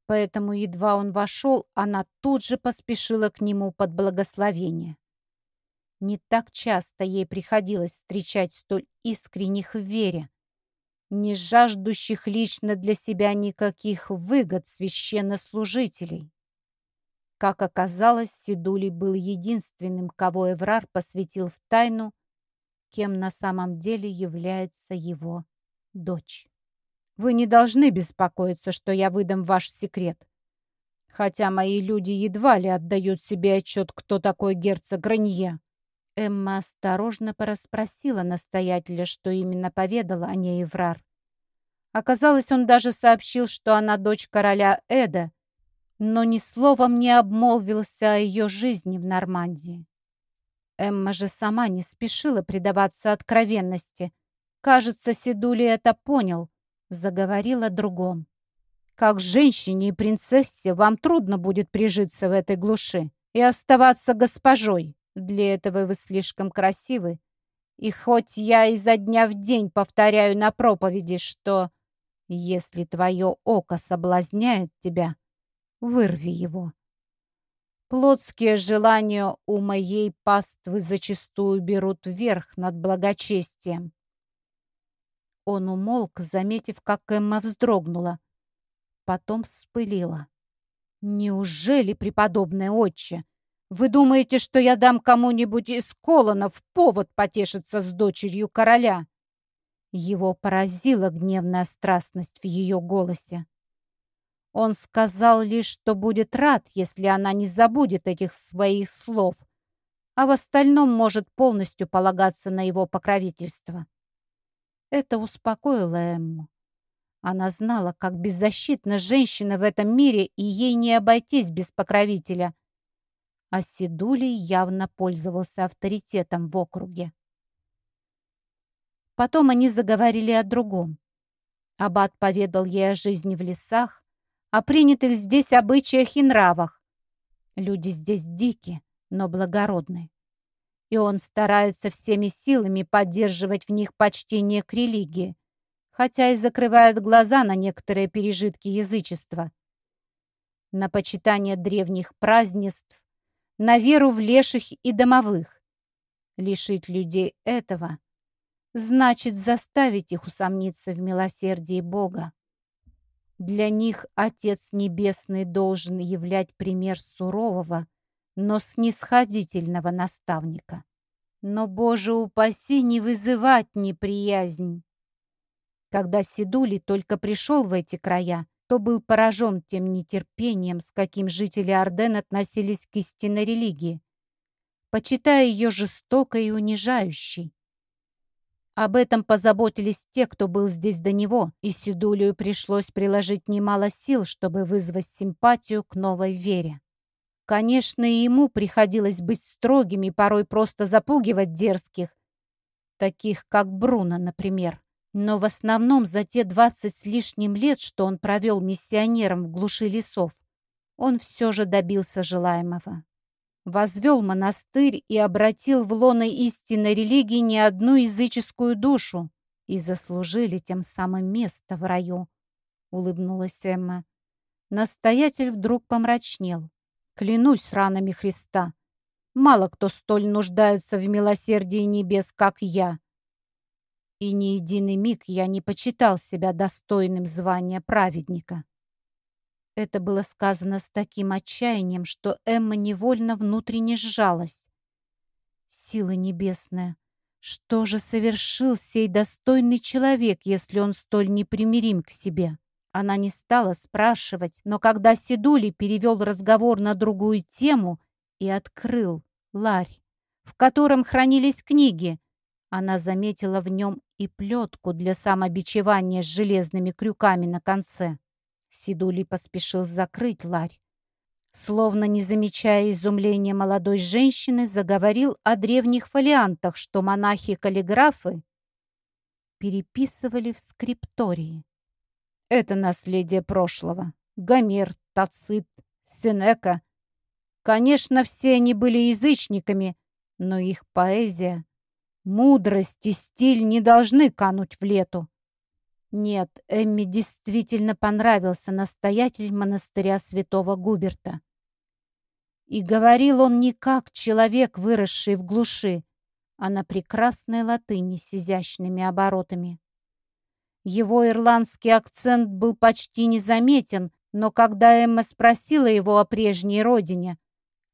Поэтому едва он вошел, она тут же поспешила к нему под благословение. Не так часто ей приходилось встречать столь искренних в вере, не жаждущих лично для себя никаких выгод священнослужителей. Как оказалось, Сидулей был единственным, кого Эврар посвятил в тайну кем на самом деле является его дочь. Вы не должны беспокоиться, что я выдам ваш секрет. Хотя мои люди едва ли отдают себе отчет, кто такой герцог Гранье. Эмма осторожно порасспросила настоятеля, что именно поведала о ней Еврар. Оказалось, он даже сообщил, что она дочь короля Эда, но ни словом не обмолвился о ее жизни в Нормандии. Эмма же сама не спешила предаваться откровенности. Кажется, Сидули это понял, заговорил о другом. Как женщине и принцессе вам трудно будет прижиться в этой глуши и оставаться госпожой. Для этого вы слишком красивы. И хоть я изо дня в день повторяю на проповеди, что если твое око соблазняет тебя, вырви его. Плотские желания у моей паствы зачастую берут верх над благочестием. Он умолк, заметив, как Эмма вздрогнула. Потом вспылила. «Неужели, преподобная отче, вы думаете, что я дам кому-нибудь из колонов повод потешиться с дочерью короля?» Его поразила гневная страстность в ее голосе. Он сказал лишь, что будет рад, если она не забудет этих своих слов, а в остальном может полностью полагаться на его покровительство. Это успокоило Эмму. Она знала, как беззащитна женщина в этом мире, и ей не обойтись без покровителя. А Сидулей явно пользовался авторитетом в округе. Потом они заговорили о другом. Аббат поведал ей о жизни в лесах, о принятых здесь обычаях и нравах. Люди здесь дикие, но благородные. И он старается всеми силами поддерживать в них почтение к религии, хотя и закрывает глаза на некоторые пережитки язычества. На почитание древних празднеств, на веру в леших и домовых. Лишить людей этого значит заставить их усомниться в милосердии Бога. Для них Отец Небесный должен являть пример сурового, но снисходительного наставника. Но, Боже упаси, не вызывать неприязнь. Когда Сидули только пришел в эти края, то был поражен тем нетерпением, с каким жители Орден относились к истинной религии, почитая ее жестокой и унижающей. Об этом позаботились те, кто был здесь до него, и Сидулию пришлось приложить немало сил, чтобы вызвать симпатию к новой вере. Конечно, ему приходилось быть строгим и порой просто запугивать дерзких, таких как Бруно, например, Но в основном за те двадцать с лишним лет, что он провел миссионером в глуши лесов, он все же добился желаемого. Возвел монастырь и обратил в лоно истинной религии не одну языческую душу и заслужили тем самым место в раю, — улыбнулась Эмма. Настоятель вдруг помрачнел. Клянусь ранами Христа, мало кто столь нуждается в милосердии небес, как я и ни единый миг я не почитал себя достойным звания праведника. Это было сказано с таким отчаянием, что Эмма невольно внутренне сжалась. Сила небесная, что же совершил сей достойный человек, если он столь непримирим к себе? Она не стала спрашивать, но когда Сидули перевел разговор на другую тему и открыл ларь, в котором хранились книги, она заметила в нем и плетку для самобичевания с железными крюками на конце. Сидули поспешил закрыть ларь. Словно не замечая изумления молодой женщины, заговорил о древних фолиантах, что монахи-каллиграфы переписывали в скриптории. Это наследие прошлого. Гомер, Тацит, Сенека. Конечно, все они были язычниками, но их поэзия Мудрость и стиль не должны кануть в лету. Нет, Эмми действительно понравился настоятель монастыря святого Губерта. И говорил он не как человек, выросший в глуши, а на прекрасной латыни с изящными оборотами. Его ирландский акцент был почти незаметен, но когда Эмма спросила его о прежней родине,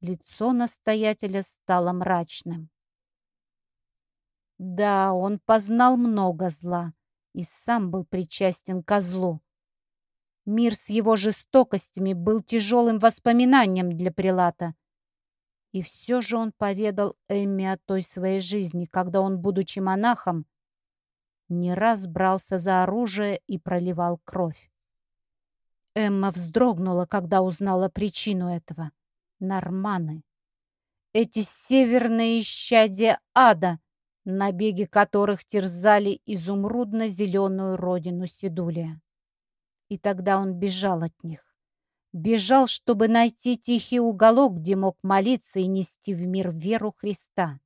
лицо настоятеля стало мрачным. Да, он познал много зла и сам был причастен ко злу. Мир с его жестокостями был тяжелым воспоминанием для Прилата. И все же он поведал Эмме о той своей жизни, когда он, будучи монахом, не раз брался за оружие и проливал кровь. Эмма вздрогнула, когда узнала причину этого. Норманы. Эти северные исчадия ада, набеги которых терзали изумрудно-зеленую родину Сидулия. И тогда он бежал от них. Бежал, чтобы найти тихий уголок, где мог молиться и нести в мир веру Христа.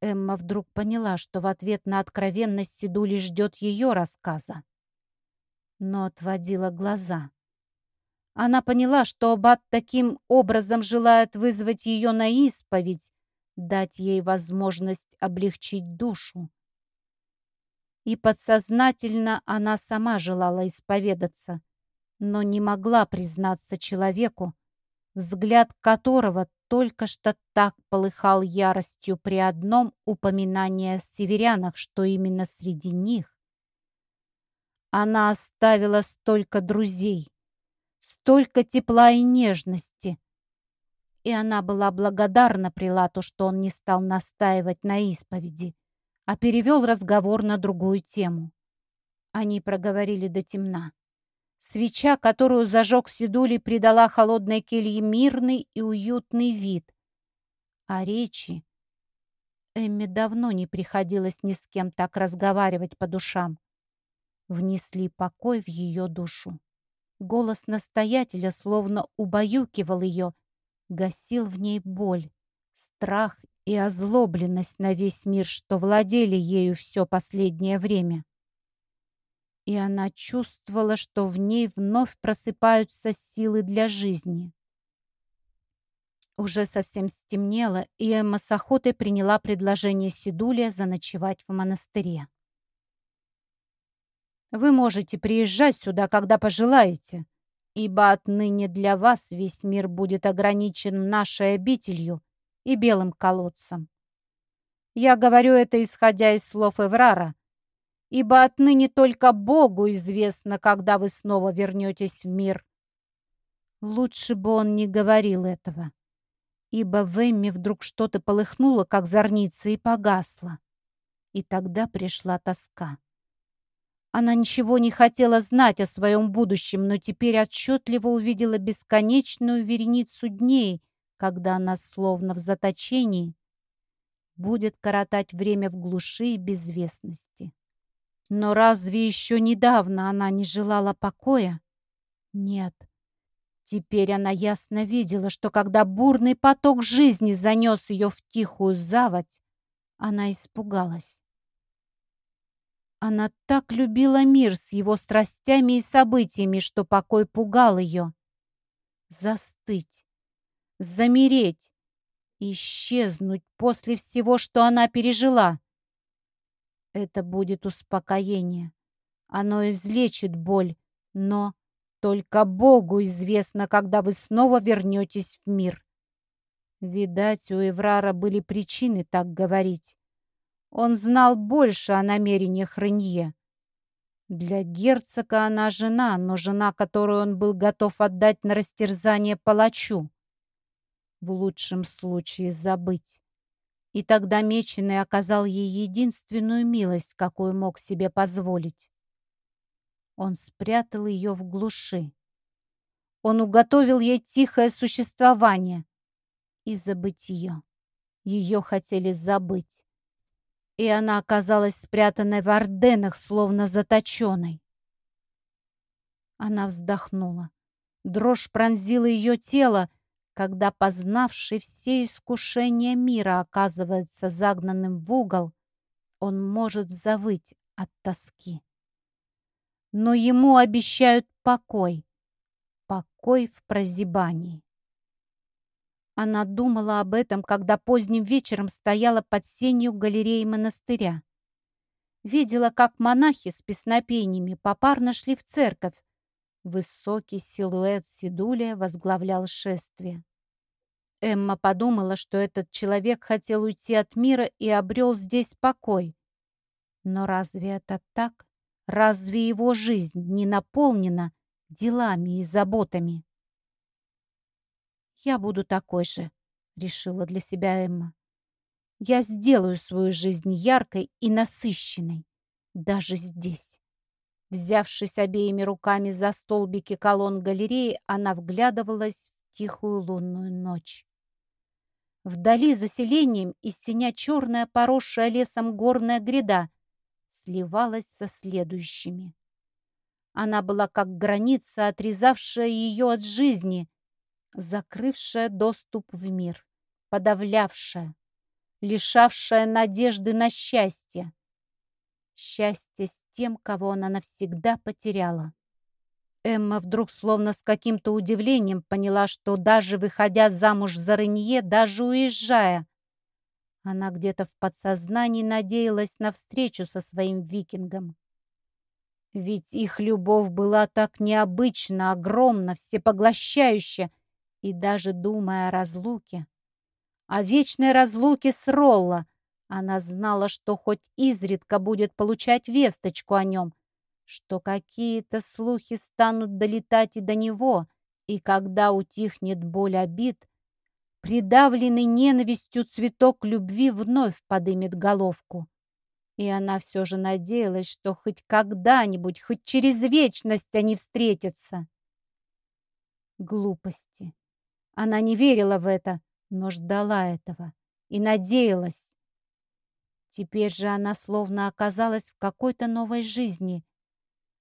Эмма вдруг поняла, что в ответ на откровенность Сидули ждет ее рассказа. Но отводила глаза. Она поняла, что Аббат таким образом желает вызвать ее на исповедь, дать ей возможность облегчить душу. И подсознательно она сама желала исповедаться, но не могла признаться человеку, взгляд которого только что так полыхал яростью при одном упоминании о северянах, что именно среди них она оставила столько друзей, столько тепла и нежности, и она была благодарна Прилату, что он не стал настаивать на исповеди, а перевел разговор на другую тему. Они проговорили до темна. Свеча, которую зажег Сидули, придала холодной келье мирный и уютный вид. А речи... Эмме давно не приходилось ни с кем так разговаривать по душам. Внесли покой в ее душу. Голос настоятеля словно убаюкивал ее, гасил в ней боль, страх и озлобленность на весь мир, что владели ею все последнее время. И она чувствовала, что в ней вновь просыпаются силы для жизни. Уже совсем стемнело, и Эмма с охотой приняла предложение Сидулия заночевать в монастыре. «Вы можете приезжать сюда, когда пожелаете», ибо отныне для вас весь мир будет ограничен нашей обителью и белым колодцем. Я говорю это, исходя из слов Эврара, ибо отныне только Богу известно, когда вы снова вернетесь в мир. Лучше бы он не говорил этого, ибо в Эмме вдруг что-то полыхнуло, как зорница, и погасло. И тогда пришла тоска. Она ничего не хотела знать о своем будущем, но теперь отчетливо увидела бесконечную вереницу дней, когда она, словно в заточении, будет коротать время в глуши и безвестности. Но разве еще недавно она не желала покоя? Нет. Теперь она ясно видела, что когда бурный поток жизни занес ее в тихую заводь, она испугалась. Она так любила мир с его страстями и событиями, что покой пугал ее. Застыть, замереть, исчезнуть после всего, что она пережила. Это будет успокоение. Оно излечит боль, но только Богу известно, когда вы снова вернетесь в мир. Видать, у Эврара были причины так говорить. Он знал больше о намерениях Ренье. Для герцога она жена, но жена, которую он был готов отдать на растерзание палачу. В лучшем случае забыть. И тогда Меченый оказал ей единственную милость, какую мог себе позволить. Он спрятал ее в глуши. Он уготовил ей тихое существование и забытие. Ее хотели забыть. И она оказалась спрятанной в Орденах, словно заточенной. Она вздохнула. Дрожь пронзила ее тело, когда познавший все искушения мира оказывается загнанным в угол, он может завыть от тоски. Но ему обещают покой, покой в прозябании. Она думала об этом, когда поздним вечером стояла под сенью галереи монастыря. Видела, как монахи с песнопениями попарно шли в церковь, Высокий силуэт Сидулия возглавлял шествие. Эмма подумала, что этот человек хотел уйти от мира и обрел здесь покой. Но разве это так? Разве его жизнь не наполнена делами и заботами? «Я буду такой же», — решила для себя Эмма. «Я сделаю свою жизнь яркой и насыщенной, даже здесь». Взявшись обеими руками за столбики колонн галереи, она вглядывалась в тихую лунную ночь. Вдали за селением из синя черная, поросшая лесом горная гряда, сливалась со следующими. Она была как граница, отрезавшая ее от жизни, закрывшая доступ в мир, подавлявшая, лишавшая надежды на счастье счастье с тем, кого она навсегда потеряла. Эмма вдруг словно с каким-то удивлением поняла, что даже выходя замуж за Ренье, даже уезжая, она где-то в подсознании надеялась на встречу со своим викингом. Ведь их любовь была так необычно, огромна, всепоглощающая, и даже думая о разлуке, о вечной разлуке с Ролло, она знала, что хоть изредка будет получать весточку о нем, что какие-то слухи станут долетать и до него, и когда утихнет боль обид, придавленный ненавистью цветок любви вновь подымет головку. И она все же надеялась, что хоть когда-нибудь, хоть через вечность они встретятся. Глупости. Она не верила в это, но ждала этого и надеялась. Теперь же она словно оказалась в какой-то новой жизни.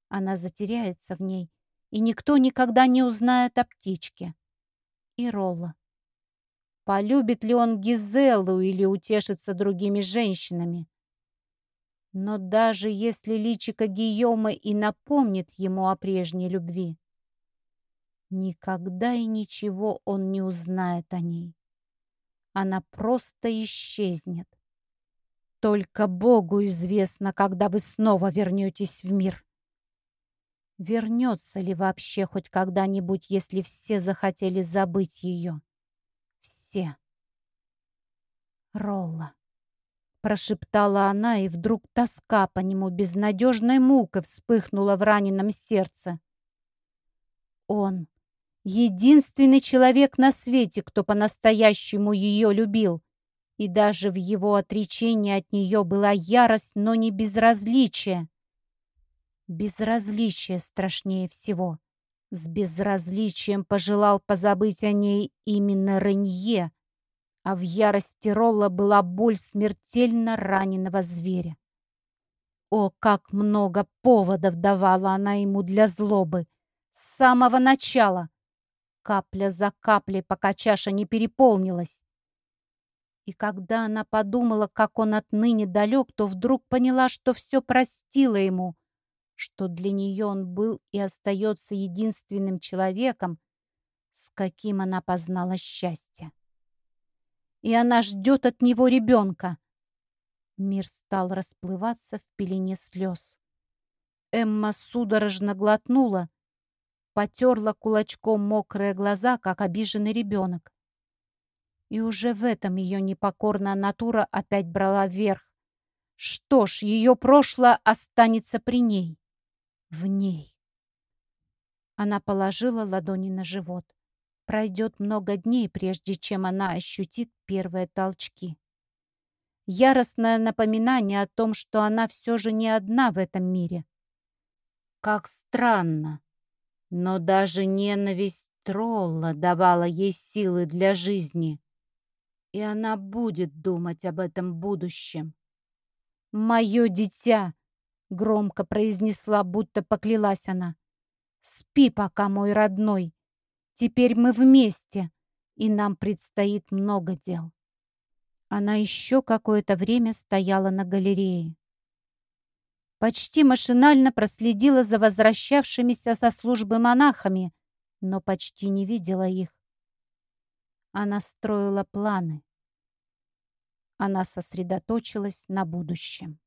Она затеряется в ней, и никто никогда не узнает о птичке. И Ролла. Полюбит ли он Гизеллу или утешится другими женщинами? Но даже если личико Гийома и напомнит ему о прежней любви, никогда и ничего он не узнает о ней. Она просто исчезнет. Только Богу известно, когда вы снова вернетесь в мир. Вернется ли вообще хоть когда-нибудь, если все захотели забыть ее? Все. Ролла. Прошептала она, и вдруг тоска по нему безнадежной мукой вспыхнула в раненом сердце. Он — единственный человек на свете, кто по-настоящему ее любил. И даже в его отречении от нее была ярость, но не безразличие. Безразличие страшнее всего. С безразличием пожелал позабыть о ней именно Ренье, а в ярости Ролла была боль смертельно раненого зверя. О, как много поводов давала она ему для злобы! С самого начала! Капля за каплей, пока чаша не переполнилась. И когда она подумала, как он отныне далек, то вдруг поняла, что все простила ему, что для нее он был и остается единственным человеком, с каким она познала счастье. И она ждет от него ребенка. Мир стал расплываться в пелене слез. Эмма судорожно глотнула, потерла кулачком мокрые глаза, как обиженный ребенок. И уже в этом ее непокорная натура опять брала вверх. Что ж, ее прошлое останется при ней. В ней. Она положила ладони на живот. Пройдет много дней, прежде чем она ощутит первые толчки. Яростное напоминание о том, что она все же не одна в этом мире. Как странно, но даже ненависть тролла давала ей силы для жизни. И она будет думать об этом будущем. «Мое дитя!» — громко произнесла, будто поклялась она. «Спи пока, мой родной. Теперь мы вместе, и нам предстоит много дел». Она еще какое-то время стояла на галерее. Почти машинально проследила за возвращавшимися со службы монахами, но почти не видела их. Она строила планы. Она сосредоточилась на будущем.